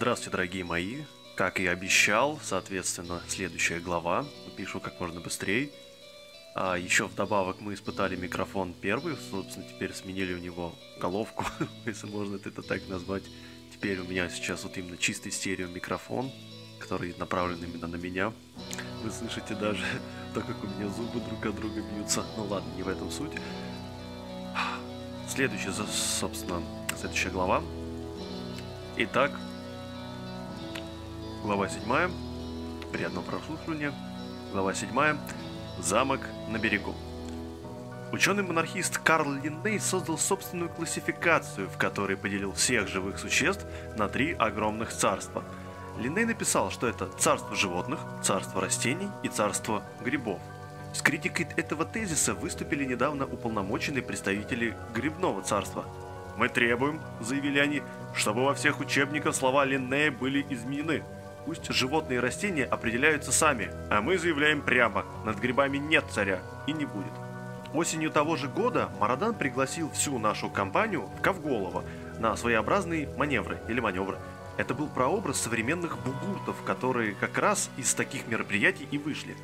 Здравствуйте, дорогие мои. Как и обещал, соответственно, следующая глава. Пишу как можно быстрее. А еще вдобавок мы испытали микрофон первый, собственно, теперь сменили у него головку, если можно это так назвать. Теперь у меня сейчас вот именно чистый стерео микрофон, который направлен именно на меня. Вы слышите даже то, как у меня зубы друг от друга бьются. Ну ладно, не в этом суть. Следующая, собственно, следующая глава. Итак, Глава 7. Приятного прослушивания. Глава 7. Замок на берегу. Ученый-монархист Карл Линней создал собственную классификацию, в которой поделил всех живых существ на три огромных царства. Линней написал, что это царство животных, царство растений и царство грибов. С критикой этого тезиса выступили недавно уполномоченные представители грибного царства. «Мы требуем», — заявили они, — «чтобы во всех учебниках слова Линнея были изменены». Пусть животные и растения определяются сами, а мы заявляем прямо, над грибами нет царя и не будет. Осенью того же года Марадан пригласил всю нашу компанию в Ковголово на своеобразные маневры или маневры – это был прообраз современных бугуртов, которые как раз из таких мероприятий и вышли.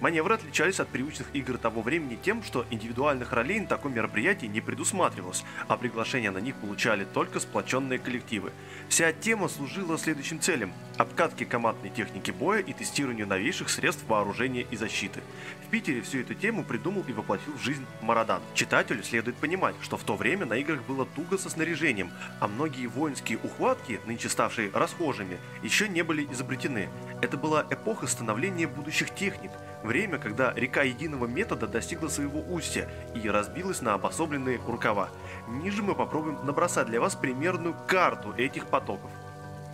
Маневры отличались от привычных игр того времени тем, что индивидуальных ролей на таком мероприятии не предусматривалось, а приглашения на них получали только сплоченные коллективы. Вся тема служила следующим целям – обкатке командной техники боя и тестированию новейших средств вооружения и защиты. В Питере всю эту тему придумал и воплотил в жизнь Марадан. Читателю следует понимать, что в то время на играх было туго со снаряжением, а многие воинские ухватки, нынче ставшие расхожими, еще не были изобретены. Это была эпоха становления будущих техник, время, когда река единого метода достигла своего устья и разбилась на обособленные рукава. Ниже мы попробуем набросать для вас примерную карту этих потоков.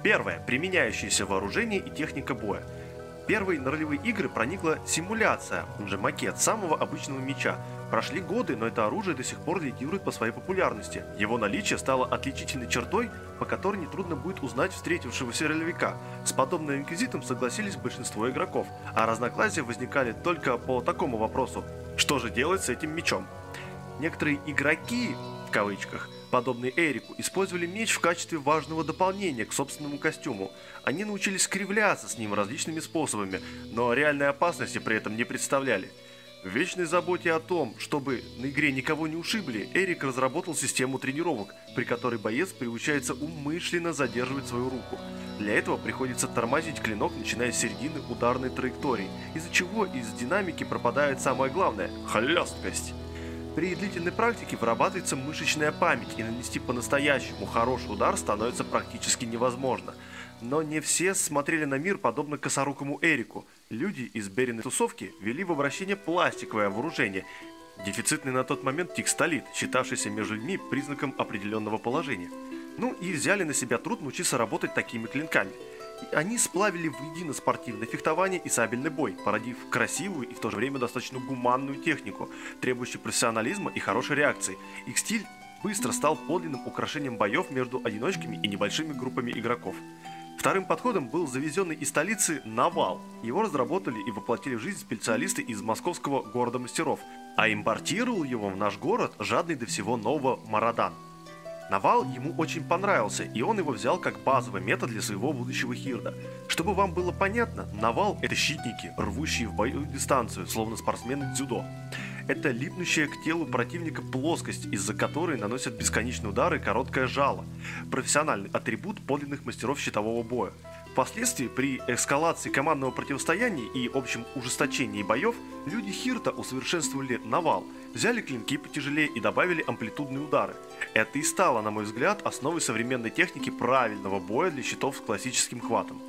Первое. Применяющееся вооружение и техника боя. Первой на ролевые игры проникла симуляция, он же макет, самого обычного меча, Прошли годы, но это оружие до сих пор лидирует по своей популярности. Его наличие стало отличительной чертой, по которой нетрудно будет узнать встретившегося ролевика. С подобным инквизитом согласились большинство игроков, а разногласия возникали только по такому вопросу – что же делать с этим мечом? Некоторые игроки, в кавычках, подобные Эрику, использовали меч в качестве важного дополнения к собственному костюму. Они научились кривляться с ним различными способами, но реальной опасности при этом не представляли – в вечной заботе о том, чтобы на игре никого не ушибли, Эрик разработал систему тренировок, при которой боец приучается умышленно задерживать свою руку. Для этого приходится тормозить клинок, начиная с середины ударной траектории, из-за чего из динамики пропадает самое главное – хлесткость. При длительной практике вырабатывается мышечная память, и нанести по-настоящему хороший удар становится практически невозможно – но не все смотрели на мир подобно косорукому Эрику. Люди из Бериной тусовки вели в обращение пластиковое вооружение, дефицитный на тот момент текстолит, считавшийся между людьми признаком определенного положения. Ну и взяли на себя труд научиться работать такими клинками. И они сплавили воедино спортивное фехтование и сабельный бой, породив красивую и в то же время достаточно гуманную технику, требующую профессионализма и хорошей реакции. Их стиль быстро стал подлинным украшением боев между одиночками и небольшими группами игроков. Вторым подходом был завезенный из столицы «Навал». Его разработали и воплотили в жизнь специалисты из московского города мастеров, а импортировал его в наш город жадный до всего нового Марадан. Навал ему очень понравился, и он его взял как базовый метод для своего будущего хирда. Чтобы вам было понятно, Навал – это щитники, рвущие в бою дистанцию, словно спортсмены дзюдо. Это липнущая к телу противника плоскость, из-за которой наносят бесконечные удары короткое жало. Профессиональный атрибут подлинных мастеров щитового боя. Впоследствии, при эскалации командного противостояния и общем ужесточении боев, люди Хирта усовершенствовали навал, взяли клинки потяжелее и добавили амплитудные удары. Это и стало, на мой взгляд, основой современной техники правильного боя для щитов с классическим хватом.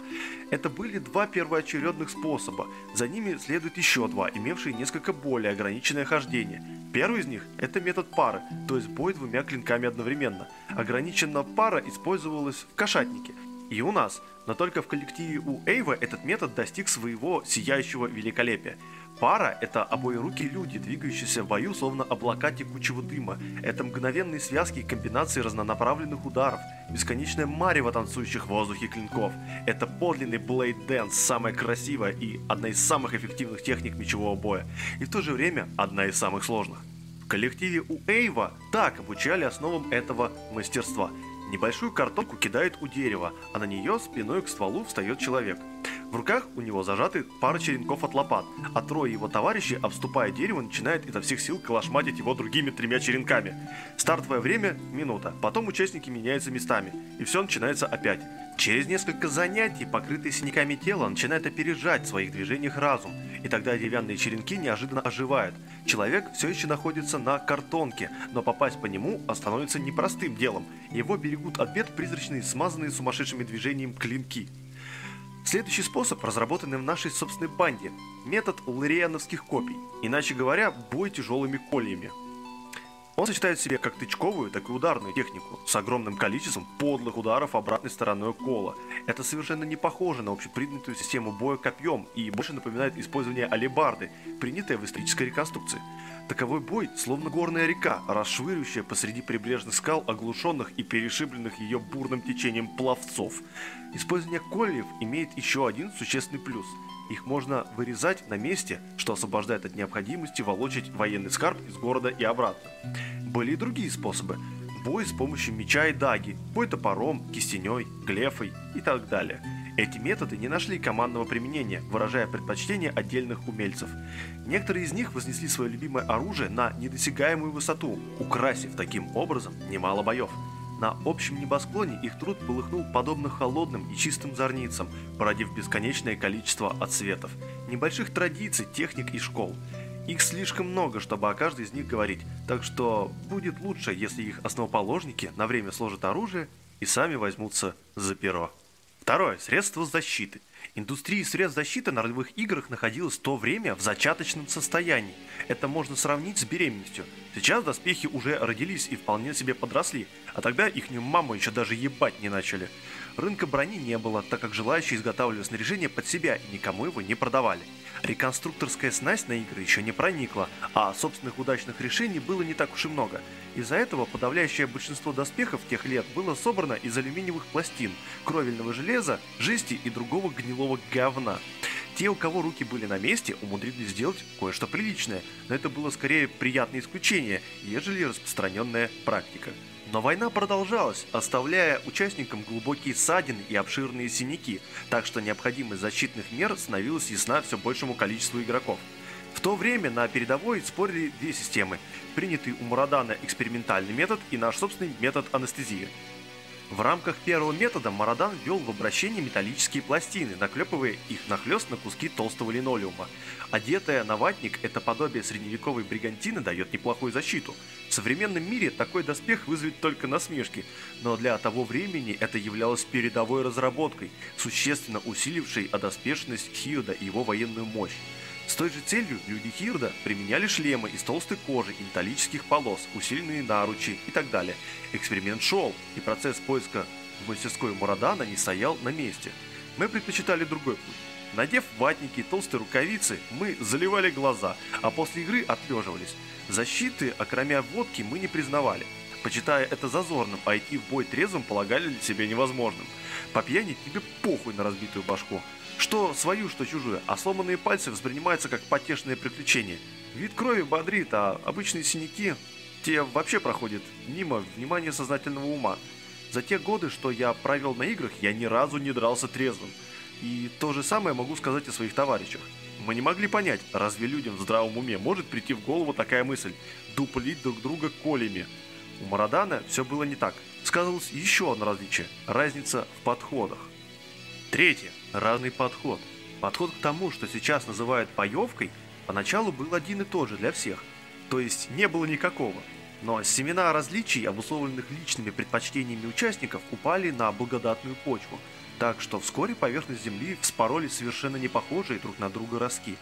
Это были два первоочередных способа, за ними следует еще два, имевшие несколько более ограниченное хождение. Первый из них – это метод пары, то есть бой двумя клинками одновременно. Ограниченная пара использовалась в кошатнике – и у нас, но только в коллективе у Эйва этот метод достиг своего сияющего великолепия. Пара – это обои руки люди, двигающиеся в бою, словно облака текучего дыма. Это мгновенные связки и комбинации разнонаправленных ударов, бесконечное марево танцующих в воздухе клинков. Это подлинный Blade Dance, самая красивая и одна из самых эффективных техник мечевого боя, и в то же время одна из самых сложных. В коллективе у Эйва так обучали основам этого мастерства – Небольшую картонку кидает у дерева, а на нее спиной к стволу встает человек. В руках у него зажаты пара черенков от лопат, а трое его товарищей, обступая дерево, начинают изо всех сил калашматить его другими тремя черенками. Стартовое время – минута, потом участники меняются местами, и все начинается опять. Через несколько занятий, покрытые синяками тело, начинает опережать в своих движениях разум, и тогда деревянные черенки неожиданно оживают. Человек все еще находится на картонке, но попасть по нему становится непростым делом. Его берегут от бед призрачные, смазанные сумасшедшими движением клинки. Следующий способ, разработанный в нашей собственной банде – метод лариановских копий, иначе говоря, бой тяжелыми кольями – он сочетает в себе как тычковую, так и ударную технику, с огромным количеством подлых ударов обратной стороной кола. Это совершенно не похоже на общепринятую систему боя копьем и больше напоминает использование алебарды, принятое в исторической реконструкции. Таковой бой, словно горная река, расшвыривающая посреди прибрежных скал, оглушенных и перешибленных ее бурным течением пловцов. Использование кольев имеет еще один существенный плюс – их можно вырезать на месте, что освобождает от необходимости волочить военный скарб из города и обратно. Были и другие способы. Бой с помощью меча и даги, бой топором, кистеней, глефой и так далее. Эти методы не нашли командного применения, выражая предпочтение отдельных умельцев. Некоторые из них вознесли свое любимое оружие на недосягаемую высоту, украсив таким образом немало боев. На общем небосклоне их труд полыхнул подобно холодным и чистым зорницам, породив бесконечное количество отсветов, небольших традиций, техник и школ. Их слишком много, чтобы о каждой из них говорить, так что будет лучше, если их основоположники на время сложат оружие и сами возьмутся за перо. Второе. Средство защиты – Индустрия средств защиты на ролевых играх находилась в то время в зачаточном состоянии. Это можно сравнить с беременностью. Сейчас доспехи уже родились и вполне себе подросли, а тогда их маму еще даже ебать не начали. Рынка брони не было, так как желающие изготавливали снаряжение под себя и никому его не продавали. Реконструкторская снасть на игры еще не проникла, а собственных удачных решений было не так уж и много. Из-за этого подавляющее большинство доспехов тех лет было собрано из алюминиевых пластин, кровельного железа, жести и другого гнилого говна. Те, у кого руки были на месте, умудрились сделать кое-что приличное, но это было скорее приятное исключение, ежели распространенная практика. Но война продолжалась, оставляя участникам глубокие ссадины и обширные синяки, так что необходимость защитных мер становилась ясна все большему количеству игроков. В то время на передовой спорили две системы, принятый у Мурадана экспериментальный метод и наш собственный метод анестезии. В рамках первого метода Марадан ввел в обращение металлические пластины, наклепывая их нахлест на куски толстого линолеума. Одетая на ватник, это подобие средневековой бригантины дает неплохую защиту. В современном мире такой доспех вызовет только насмешки, но для того времени это являлось передовой разработкой, существенно усилившей одоспешность Хиода и его военную мощь. С той же целью люди Хирда применяли шлемы из толстой кожи и металлических полос, усиленные наручи и так далее. Эксперимент шел, и процесс поиска в мастерской Мурадана не стоял на месте. Мы предпочитали другой путь. Надев ватники и толстые рукавицы, мы заливали глаза, а после игры отлеживались. Защиты, окромя водки, мы не признавали. Почитая это зазорным, а идти в бой трезвым полагали для себя невозможным. По пьяни тебе похуй на разбитую башку. Что свою, что чужую, а сломанные пальцы воспринимаются как потешное приключение. Вид крови бодрит, а обычные синяки, те вообще проходят мимо внимания сознательного ума. За те годы, что я провел на играх, я ни разу не дрался трезвым. И то же самое могу сказать о своих товарищах. Мы не могли понять, разве людям в здравом уме может прийти в голову такая мысль – дуплить друг друга колями. У Марадана все было не так. Сказывалось еще одно различие – разница в подходах. Третье разный подход. Подход к тому, что сейчас называют боевкой, поначалу был один и тот же для всех, то есть не было никакого. Но семена различий, обусловленных личными предпочтениями участников, упали на благодатную почву, так что вскоре поверхность Земли вспороли совершенно не похожие друг на друга ростки.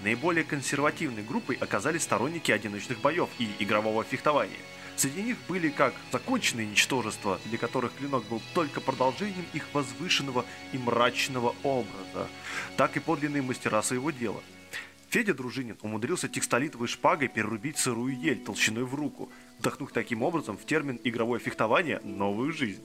Наиболее консервативной группой оказались сторонники одиночных боев и игрового фехтования – Среди них были как законченные ничтожества, для которых клинок был только продолжением их возвышенного и мрачного образа, так и подлинные мастера своего дела. Федя Дружинин умудрился текстолитовой шпагой перерубить сырую ель толщиной в руку, вдохнув таким образом в термин игровое фехтование новую жизнь.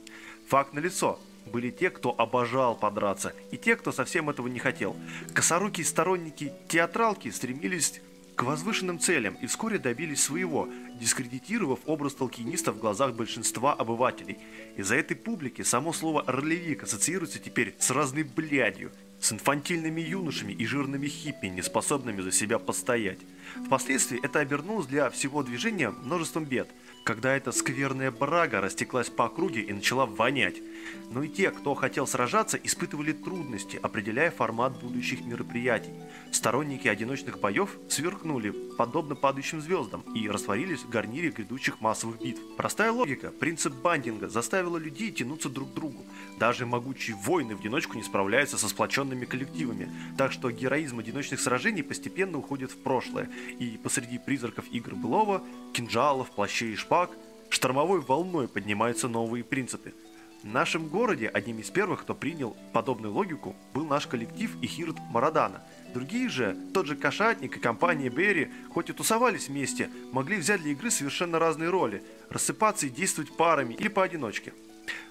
Факт налицо. Были те, кто обожал подраться, и те, кто совсем этого не хотел. Косорукие сторонники театралки стремились к возвышенным целям и вскоре добились своего, дискредитировав образ толкиниста в глазах большинства обывателей. Из-за этой публики само слово «ролевик» ассоциируется теперь с разной блядью, с инфантильными юношами и жирными хиппи, не способными за себя постоять. Впоследствии это обернулось для всего движения множеством бед – когда эта скверная брага растеклась по округе и начала вонять. Но и те, кто хотел сражаться, испытывали трудности, определяя формат будущих мероприятий. Сторонники одиночных боев сверкнули, подобно падающим звездам, и растворились в гарнире грядущих массовых битв. Простая логика, принцип бандинга заставила людей тянуться друг к другу. Даже могучие воины в одиночку не справляются со сплоченными коллективами, так что героизм одиночных сражений постепенно уходит в прошлое, и посреди призраков игр былого, кинжалов, плащей и шпаг, штормовой волной поднимаются новые принципы – в нашем городе одним из первых, кто принял подобную логику, был наш коллектив и Хирт Марадана. Другие же, тот же Кошатник и компания Берри, хоть и тусовались вместе, могли взять для игры совершенно разные роли, рассыпаться и действовать парами или поодиночке.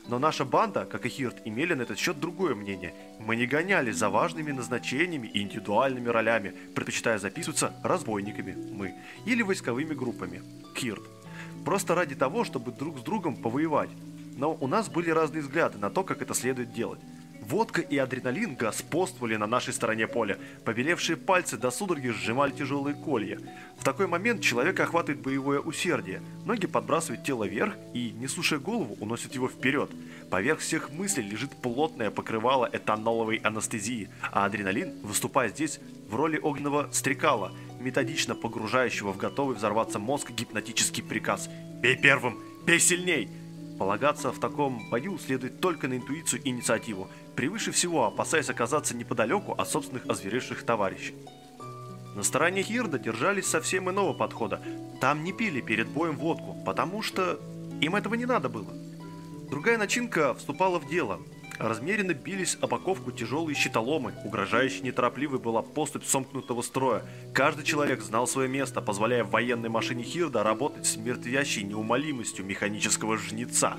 Но наша банда, как и Хирт, имели на этот счет другое мнение. Мы не гонялись за важными назначениями и индивидуальными ролями, предпочитая записываться разбойниками, мы, или войсковыми группами, Хирт. Просто ради того, чтобы друг с другом повоевать. Но у нас были разные взгляды на то, как это следует делать. Водка и адреналин господствовали на нашей стороне поля. Побелевшие пальцы до судороги сжимали тяжелые колья. В такой момент человека охватывает боевое усердие. Ноги подбрасывают тело вверх и, не слушая голову, уносят его вперед. Поверх всех мыслей лежит плотное покрывало этаноловой анестезии, а адреналин выступает здесь в роли огненного стрекала, методично погружающего в готовый взорваться мозг гипнотический приказ «Бей первым! Бей сильней!» Полагаться в таком бою следует только на интуицию и инициативу, превыше всего опасаясь оказаться неподалеку от собственных озверевших товарищей. На стороне Хирда держались совсем иного подхода. Там не пили перед боем водку, потому что им этого не надо было. Другая начинка вступала в дело – Размеренно бились об оковку тяжелые щитоломы, угрожающей неторопливой была поступь сомкнутого строя. Каждый человек знал свое место, позволяя военной машине Хирда работать с мертвящей неумолимостью механического жнеца.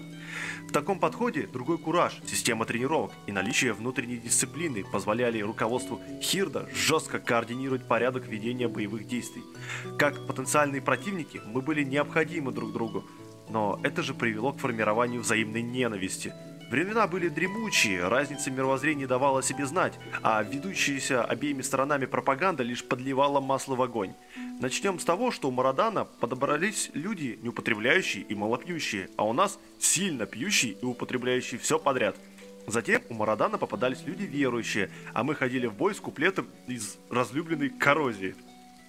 В таком подходе другой кураж, система тренировок и наличие внутренней дисциплины позволяли руководству Хирда жестко координировать порядок ведения боевых действий. Как потенциальные противники мы были необходимы друг другу, но это же привело к формированию взаимной ненависти – Времена были дремучие, разница мировоззрения давала себе знать, а ведущаяся обеими сторонами пропаганда лишь подливала масло в огонь. Начнем с того, что у Марадана подобрались люди, не употребляющие и малопьющие, а у нас сильно пьющие и употребляющие все подряд. Затем у Марадана попадались люди верующие, а мы ходили в бой с куплетом из разлюбленной коррозии.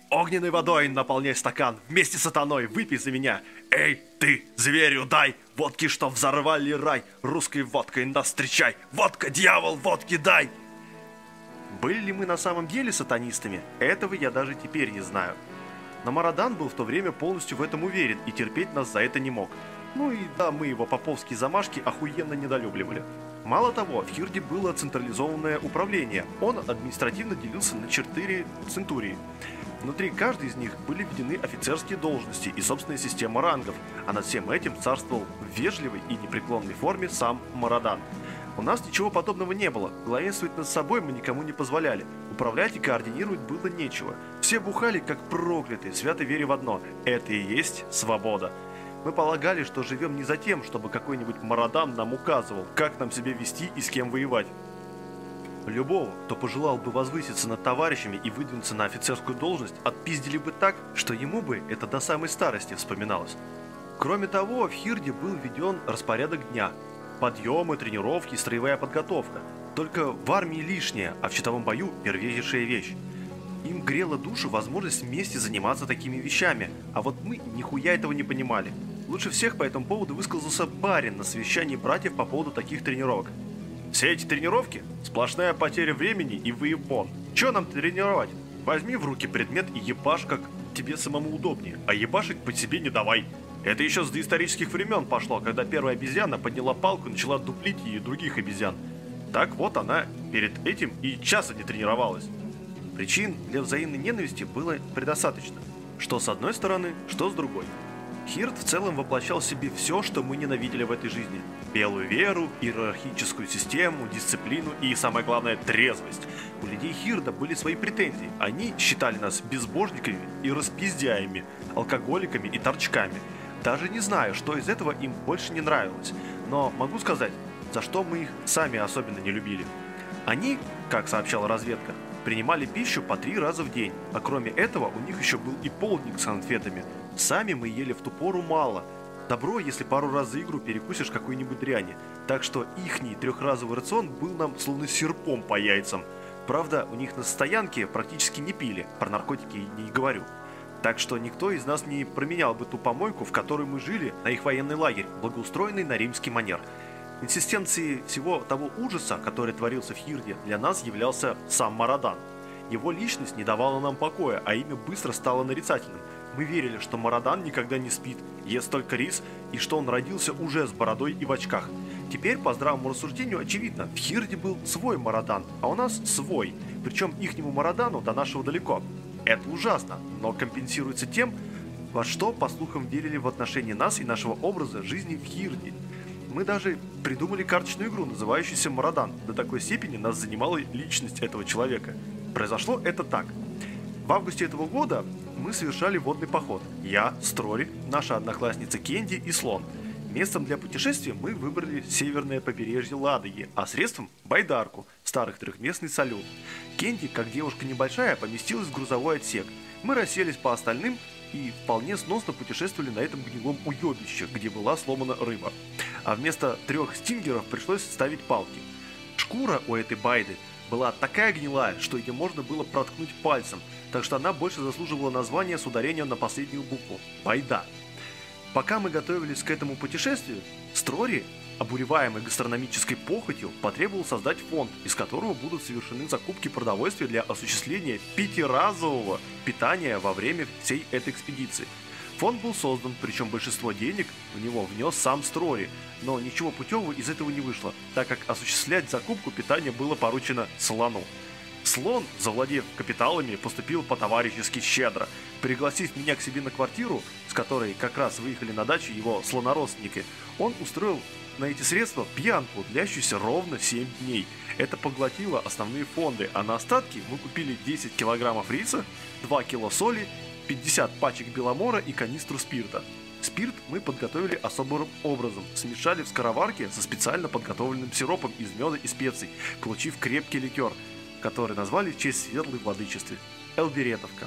Огненной водой наполняй стакан, вместе с сатаной выпей за меня. Эй, ты, зверю дай, водки, что взорвали рай, русской водкой нас встречай, водка, дьявол, водки дай. Были ли мы на самом деле сатанистами, этого я даже теперь не знаю. Но Марадан был в то время полностью в этом уверен и терпеть нас за это не мог. Ну и да, мы его поповские замашки охуенно недолюбливали. Мало того, в Хирде было централизованное управление. Он административно делился на четыре центурии. Внутри каждой из них были введены офицерские должности и собственная система рангов, а над всем этим царствовал в вежливой и непреклонной форме сам Марадан. У нас ничего подобного не было, главенствовать над собой мы никому не позволяли, управлять и координировать было нечего. Все бухали как проклятые, свято веря в одно – это и есть свобода. Мы полагали, что живем не за тем, чтобы какой-нибудь Марадан нам указывал, как нам себя вести и с кем воевать. Любого, кто пожелал бы возвыситься над товарищами и выдвинуться на офицерскую должность, отпиздили бы так, что ему бы это до самой старости вспоминалось. Кроме того, в Хирде был введен распорядок дня. Подъемы, тренировки, строевая подготовка. Только в армии лишнее, а в щитовом бою первейшая вещь. Им грела душу возможность вместе заниматься такими вещами, а вот мы нихуя этого не понимали. Лучше всех по этому поводу высказался барин на совещании братьев по поводу таких тренировок. Все эти тренировки – сплошная потеря времени и выебон. Че нам тренировать? Возьми в руки предмет и ебашь, как тебе самому удобнее, а ебашить по себе не давай. Это еще с доисторических времен пошло, когда первая обезьяна подняла палку и начала дуплить и других обезьян. Так вот она перед этим и часа не тренировалась. Причин для взаимной ненависти было предостаточно. Что с одной стороны, что с другой. Хирт в целом воплощал в себе все, что мы ненавидели в этой жизни. Белую веру, иерархическую систему, дисциплину и, самое главное, трезвость. у людей Хирда были свои претензии. Они считали нас безбожниками и распиздяями, алкоголиками и торчками. Даже не знаю, что из этого им больше не нравилось, но могу сказать, за что мы их сами особенно не любили. Они, как сообщала разведка, принимали пищу по три раза в день, а кроме этого у них еще был и полдник с конфетами. Сами мы ели в ту пору мало. Добро, если пару раз за игру перекусишь какой-нибудь дряни. Так что ихний трехразовый рацион был нам словно серпом по яйцам. Правда, у них на стоянке практически не пили, про наркотики не говорю. Так что никто из нас не променял бы ту помойку, в которой мы жили, на их военный лагерь, благоустроенный на римский манер. Инсистенцией всего того ужаса, который творился в Хирде, для нас являлся сам Марадан. Его личность не давала нам покоя, а имя быстро стало нарицательным. Мы верили, что Марадан никогда не спит, ест только рис, и что он родился уже с бородой и в очках. Теперь, по здравому рассуждению, очевидно, в Хирде был свой Марадан, а у нас свой, причем ихнему Марадану до нашего далеко. Это ужасно, но компенсируется тем, во что, по слухам, верили в отношении нас и нашего образа жизни в Хирде. Мы даже придумали карточную игру, называющуюся Марадан. До такой степени нас занимала личность этого человека. Произошло это так. В августе этого года мы совершали водный поход. Я, Строри, наша одноклассница Кенди и Слон. Местом для путешествия мы выбрали северное побережье Ладоги, а средством – Байдарку, старых трехместный салют. Кенди, как девушка небольшая, поместилась в грузовой отсек. Мы расселись по остальным и вполне сносно путешествовали на этом гнилом уебище, где была сломана рыба. А вместо трех стингеров пришлось ставить палки. Шкура у этой байды была такая гнилая, что ее можно было проткнуть пальцем, так что она больше заслуживала названия с ударением на последнюю букву – байда. Пока мы готовились к этому путешествию, Строри обуреваемый гастрономической похотью, потребовал создать фонд, из которого будут совершены закупки продовольствия для осуществления пятиразового питания во время всей этой экспедиции. Фонд был создан, причем большинство денег в него внес сам Строри, но ничего путевого из этого не вышло, так как осуществлять закупку питания было поручено Слону. Слон, завладев капиталами, поступил по-товарищески щедро, пригласив меня к себе на квартиру, с которой как раз выехали на дачу его слонородственники, он устроил на эти средства пьянку, длящуюся ровно 7 дней. Это поглотило основные фонды, а на остатки мы купили 10 килограммов риса, 2 кило соли, 50 пачек беломора и канистру спирта. Спирт мы подготовили особым образом, смешали в скороварке со специально подготовленным сиропом из меда и специй, получив крепкий ликер, который назвали в честь светлой владычестве – Элберетовка.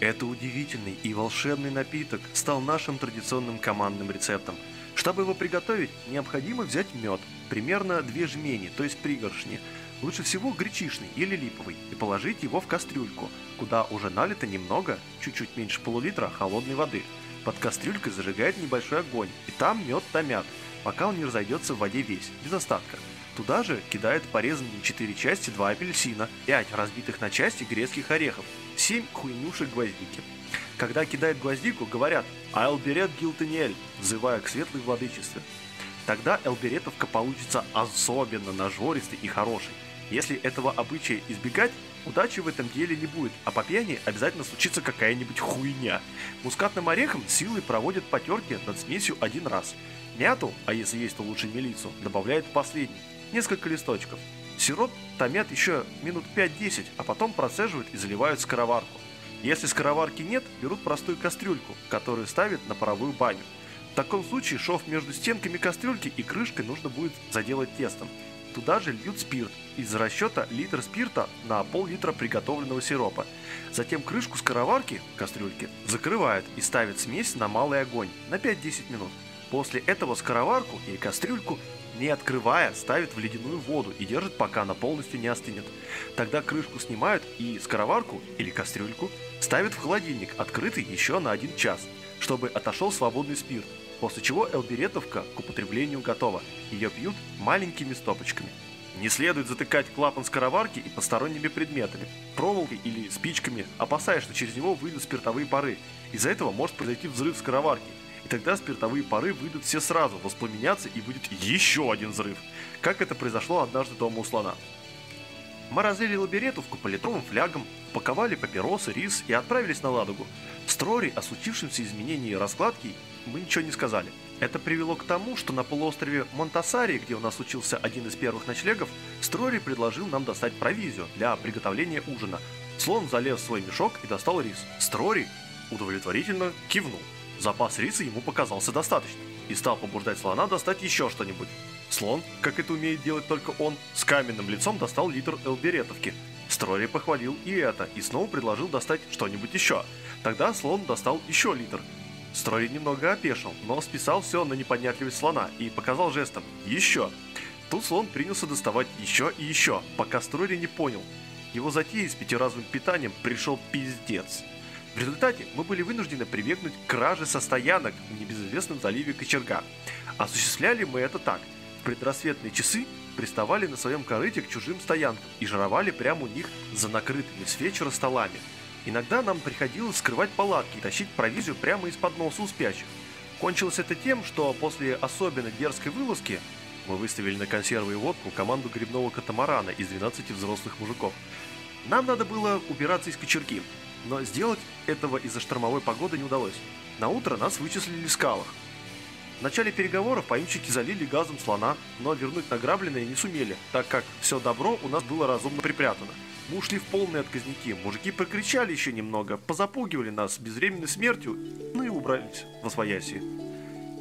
Это удивительный и волшебный напиток стал нашим традиционным командным рецептом – чтобы его приготовить, необходимо взять мед, примерно две жмени, то есть пригоршни, лучше всего гречишный или липовый, и положить его в кастрюльку, куда уже налито немного, чуть-чуть меньше полулитра холодной воды. Под кастрюлькой зажигает небольшой огонь, и там мед томят, пока он не разойдется в воде весь, без остатка. Туда же кидают порезанные 4 части 2 апельсина, 5 разбитых на части грецких орехов, 7 хуйнюшек гвоздики. Когда кидают гвоздику, говорят «Айлберет Гилтениэль», взывая к светлой владычестве. Тогда Элберетовка получится особенно нажористой и хорошей. Если этого обычая избегать, удачи в этом деле не будет, а по пьяни обязательно случится какая-нибудь хуйня. Мускатным орехом силой проводят потерки над смесью один раз. Мяту, а если есть, то лучше мелицу, добавляют в последний. Несколько листочков. Сироп томят еще минут 5-10, а потом процеживают и заливают скороварку. Если скороварки нет, берут простую кастрюльку, которую ставят на паровую баню. В таком случае шов между стенками кастрюльки и крышкой нужно будет заделать тестом. Туда же льют спирт, из расчета литр спирта на пол-литра приготовленного сиропа. Затем крышку скороварки, кастрюльки, закрывают и ставят смесь на малый огонь на 5-10 минут. После этого скороварку или кастрюльку не открывая, ставит в ледяную воду и держит, пока она полностью не остынет. Тогда крышку снимают и скороварку или кастрюльку ставят в холодильник, открытый еще на один час, чтобы отошел свободный спирт, после чего элберетовка к употреблению готова. Ее пьют маленькими стопочками. Не следует затыкать клапан скороварки и посторонними предметами, проволокой или спичками, опасаясь, что через него выйдут спиртовые пары. Из-за этого может произойти взрыв скороварки, и тогда спиртовые пары выйдут все сразу, воспламенятся и будет еще один взрыв, как это произошло однажды дома у слона. Мы разлили лабиринтовку по литровым флягам, упаковали папиросы, рис и отправились на Ладогу. В Строри о случившемся изменении раскладки мы ничего не сказали. Это привело к тому, что на полуострове Монтасари, где у нас учился один из первых ночлегов, Строри предложил нам достать провизию для приготовления ужина. Слон залез в свой мешок и достал рис. Строри удовлетворительно кивнул. Запас риса ему показался достаточно и стал побуждать слона достать еще что-нибудь. Слон, как это умеет делать только он, с каменным лицом достал литр элберетовки. Строри похвалил и это, и снова предложил достать что-нибудь еще. Тогда слон достал еще литр – Строй немного опешил, но списал все на непонятливость слона и показал жестом «Еще!». Тут слон принялся доставать еще и еще, пока Стройли не понял. Его затея с пятиразовым питанием пришел пиздец. В результате мы были вынуждены прибегнуть к краже со стоянок в небезызвестном заливе Кочерга. Осуществляли мы это так. В предрассветные часы приставали на своем корыте к чужим стоянкам и жировали прямо у них за накрытыми с вечера столами – Иногда нам приходилось скрывать палатки и тащить провизию прямо из-под носа у спящих. Кончилось это тем, что после особенно дерзкой вылазки мы выставили на консервы и водку команду грибного катамарана из 12 взрослых мужиков. Нам надо было убираться из кочерги, но сделать этого из-за штормовой погоды не удалось. На утро нас вычислили в скалах. В начале переговоров поимщики залили газом слона, но вернуть награбленное не сумели, так как все добро у нас было разумно припрятано. Мы ушли в полные отказники, мужики прокричали еще немного, позапугивали нас безвременной смертью, ну и убрались во свояси.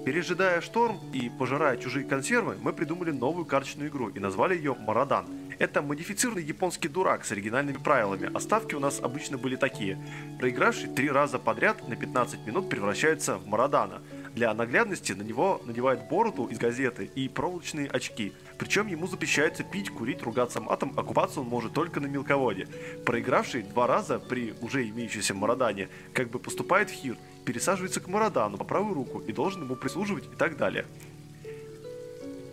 Пережидая шторм и пожирая чужие консервы, мы придумали новую карточную игру и назвали ее «Марадан». Это модифицированный японский дурак с оригинальными правилами, а ставки у нас обычно были такие. Проигравший три раза подряд на 15 минут превращается в Марадана – для наглядности на него надевают бороду из газеты и проволочные очки. Причем ему запрещается пить, курить, ругаться матом, а он может только на мелководье. Проигравший два раза при уже имеющемся Марадане как бы поступает в хир, пересаживается к Марадану по правую руку и должен ему прислуживать и так далее.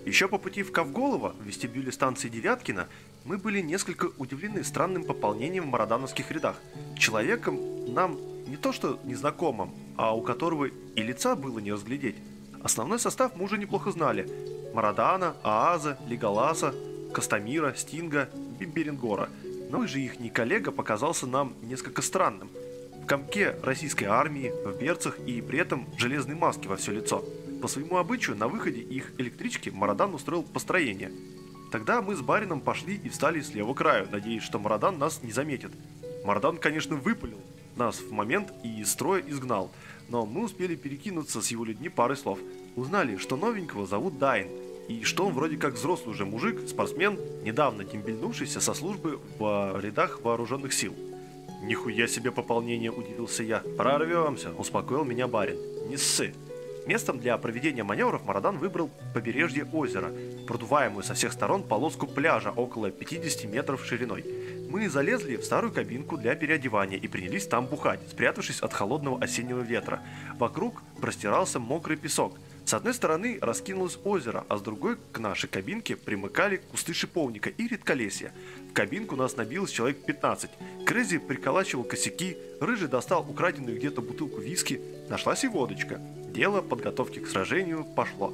Еще по пути в Ковголово, в вестибюле станции Девяткина, мы были несколько удивлены странным пополнением в марадановских рядах. Человеком нам не то что незнакомым, а у которого и лица было не разглядеть. Основной состав мы уже неплохо знали. Марадана, Ааза, Леголаса, Кастамира, Стинга, Бимберингора. Но же их коллега показался нам несколько странным. В комке российской армии, в берцах и при этом железной маске во все лицо. По своему обычаю, на выходе их электрички Марадан устроил построение. Тогда мы с барином пошли и встали слева краю, надеясь, что Марадан нас не заметит. Марадан, конечно, выпалил, нас в момент и из строя изгнал, но мы успели перекинуться с его людьми парой слов. Узнали, что новенького зовут Дайн, и что он вроде как взрослый уже мужик, спортсмен, недавно дембельнувшийся со службы в рядах вооруженных сил. «Нихуя себе пополнение!» – удивился я. «Прорвемся!» – успокоил меня барин. «Не ссы!» Местом для проведения маневров Марадан выбрал побережье озера, продуваемую со всех сторон полоску пляжа около 50 метров шириной. Мы залезли в старую кабинку для переодевания и принялись там бухать, спрятавшись от холодного осеннего ветра. Вокруг простирался мокрый песок. С одной стороны раскинулось озеро, а с другой к нашей кабинке примыкали кусты шиповника и редколесья. В кабинку нас набилось человек 15. Крейзи приколачивал косяки, Рыжий достал украденную где-то бутылку виски, нашлась и водочка. Дело подготовки к сражению пошло.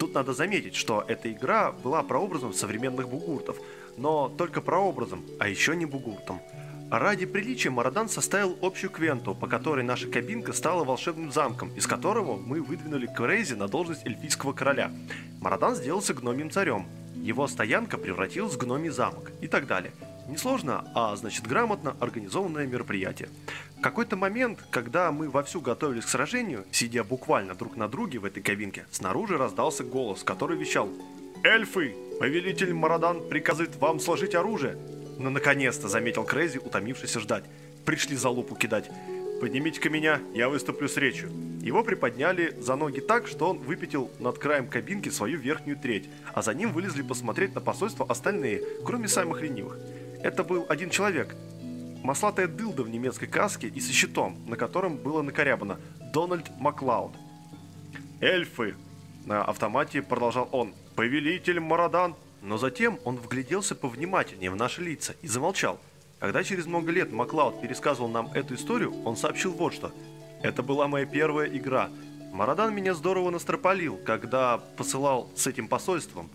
Тут надо заметить, что эта игра была прообразом современных бугуртов, но только прообразом, а еще не бугуртом. Ради приличия Марадан составил общую квенту, по которой наша кабинка стала волшебным замком, из которого мы выдвинули Крейзи на должность эльфийского короля. Марадан сделался гномим царем. Его стоянка превратилась в гномий замок и так далее. Несложно, а значит грамотно организованное мероприятие. В какой-то момент, когда мы вовсю готовились к сражению, сидя буквально друг на друге в этой кабинке, снаружи раздался голос, который вещал «Эльфы! Повелитель Марадан приказывает вам сложить оружие!» «Ну, наконец-то!» – заметил Крейзи, утомившийся ждать. «Пришли за лупу кидать!» «Поднимите-ка меня, я выступлю с речью». Его приподняли за ноги так, что он выпятил над краем кабинки свою верхнюю треть, а за ним вылезли посмотреть на посольство остальные, кроме самых ленивых. Это был один человек, маслатая дылда в немецкой каске и со щитом, на котором было накорябано «Дональд Маклауд». «Эльфы!» – на автомате продолжал он. «Повелитель Марадан!» Но затем он вгляделся повнимательнее в наши лица и замолчал. Когда через много лет Маклауд пересказывал нам эту историю, он сообщил вот что. «Это была моя первая игра. Марадан меня здорово настропалил, когда посылал с этим посольством.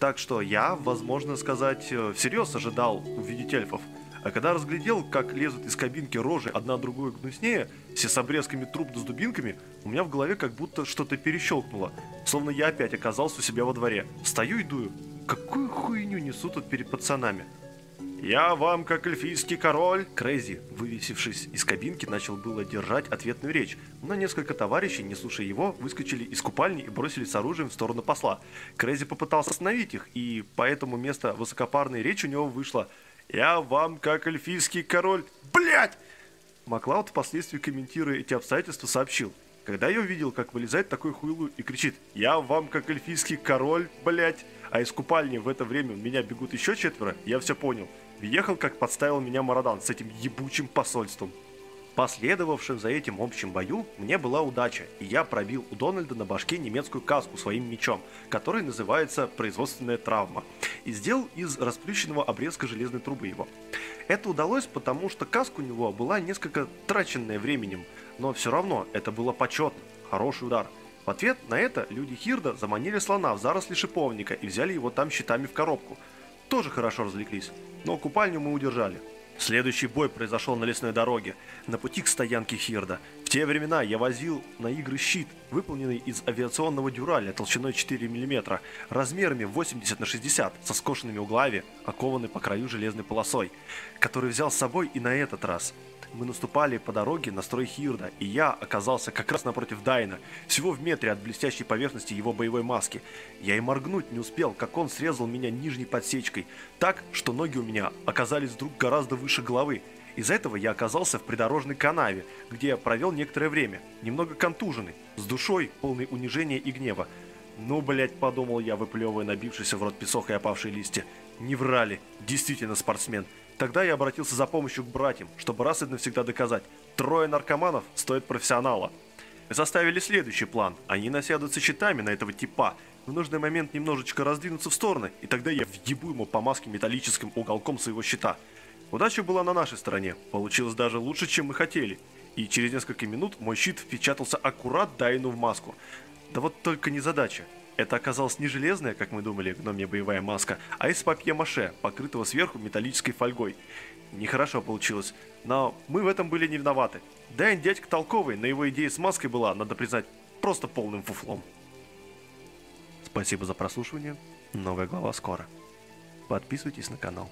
Так что я, возможно сказать, всерьез ожидал увидеть эльфов – А когда разглядел, как лезут из кабинки рожи одна другую гнуснее, все с обрезками труб да с дубинками, у меня в голове как будто что-то перещелкнуло, словно я опять оказался у себя во дворе. Стою и дую. Какую хуйню несут тут перед пацанами? «Я вам, как эльфийский король!» Крейзи, вывесившись из кабинки, начал было держать ответную речь, но несколько товарищей, не слушая его, выскочили из купальни и бросились с оружием в сторону посла. Крейзи попытался остановить их, и поэтому вместо высокопарной речи у него вышло «Я вам, как эльфийский король...» Блять! Маклауд, впоследствии комментируя эти обстоятельства, сообщил – когда я увидел, как вылезает такой хуйлу и кричит «Я вам как эльфийский король, блять!» А из купальни в это время меня бегут еще четверо, я все понял. Въехал, как подставил меня Марадан с этим ебучим посольством. Последовавшем за этим общем бою мне была удача, и я пробил у Дональда на башке немецкую каску своим мечом, который называется «производственная травма», и сделал из расплющенного обрезка железной трубы его. Это удалось, потому что каска у него была несколько траченная временем, но все равно это было почетно, хороший удар. В ответ на это люди Хирда заманили слона в заросли шиповника и взяли его там щитами в коробку. Тоже хорошо развлеклись, но купальню мы удержали. Следующий бой произошел на лесной дороге, на пути к стоянке Хирда. В те времена я возил на игры щит, выполненный из авиационного дюраля толщиной 4 мм, размерами 80 на 60, со скошенными углами, окованный по краю железной полосой, который взял с собой и на этот раз – мы наступали по дороге на строй Хирда, и я оказался как раз напротив Дайна, всего в метре от блестящей поверхности его боевой маски. Я и моргнуть не успел, как он срезал меня нижней подсечкой, так, что ноги у меня оказались вдруг гораздо выше головы. Из-за этого я оказался в придорожной канаве, где я провел некоторое время, немного контуженный, с душой, полной унижения и гнева. Ну, блять, подумал я, выплевывая набившийся в рот песок и опавшие листья. Не врали, действительно спортсмен. Тогда я обратился за помощью к братьям, чтобы раз и навсегда доказать, трое наркоманов стоят профессионала. Составили следующий план. Они насядутся щитами на этого типа, в нужный момент немножечко раздвинуться в стороны, и тогда я въебу ему по маске металлическим уголком своего щита. Удача была на нашей стороне, получилось даже лучше, чем мы хотели. И через несколько минут мой щит впечатался аккурат Дайну в маску. Да вот только не задача. Это оказалось не железная, как мы думали, гномья боевая маска, а из папье-маше, покрытого сверху металлической фольгой. Нехорошо получилось, но мы в этом были не виноваты. Дэн дядька толковый, но его идея с маской была, надо признать, просто полным фуфлом. Спасибо за прослушивание. Новая глава скоро. Подписывайтесь на канал.